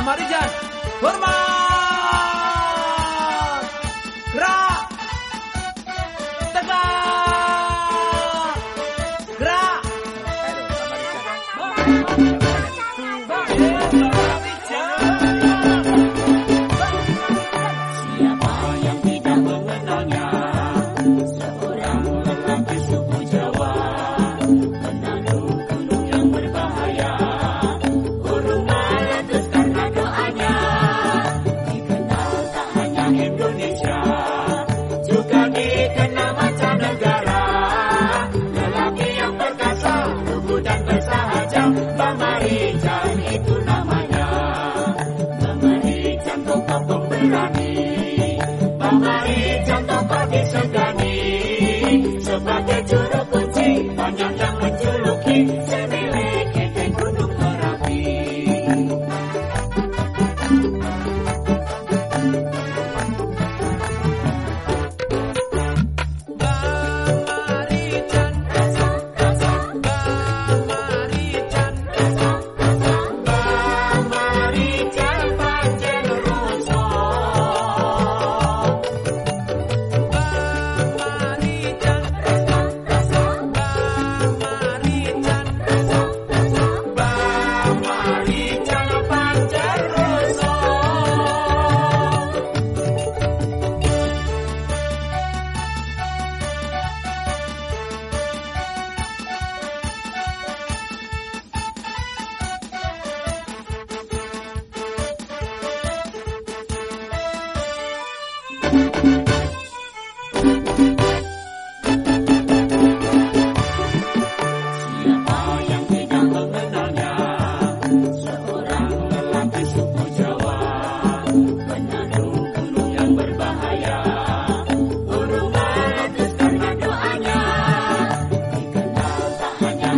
Ahmad Rijan.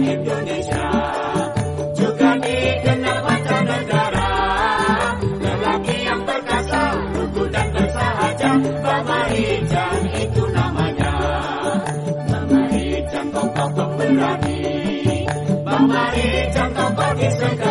Indonesia. Juga dikenal mancanegara lelaki yang perkasa lugu dan bersahaja. Baba Ijan itu namanya. Baba Ijan tokoh pemberani Baba Ijan tokoh di segala